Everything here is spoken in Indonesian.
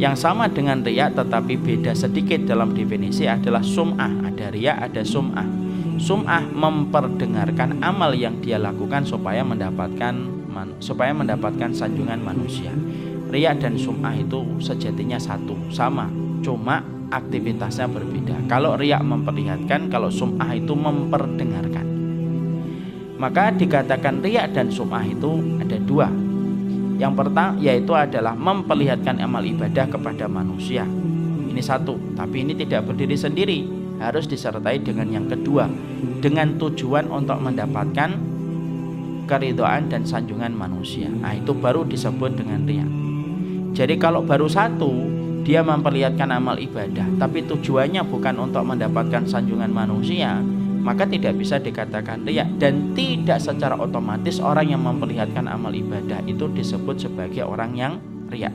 Yang sama dengan riak tetapi beda sedikit dalam definisi adalah sum'ah. Ada riak, ada sum'ah. Sum'ah memperdengarkan amal yang dia lakukan supaya mendapatkan supaya mendapatkan sanjungan manusia. Riak dan sum'ah itu sejatinya satu, sama, cuma aktivitasnya berbeda. Kalau riak memperlihatkan, kalau sum'ah itu memperdengarkan. Maka dikatakan riak dan sum'ah itu ada dua. Yang pertama yaitu adalah memperlihatkan amal ibadah kepada manusia. Ini satu, tapi ini tidak berdiri sendiri, harus disertai dengan yang kedua, dengan tujuan untuk mendapatkan keridoan dan sanjungan manusia. Nah, itu baru disebut dengan riak. Jadi kalau baru satu dia memperlihatkan amal ibadah tapi tujuannya bukan untuk mendapatkan sanjungan manusia maka tidak bisa dikatakan riak. Dan tidak secara otomatis orang yang memperlihatkan amal ibadah itu disebut sebagai orang yang riak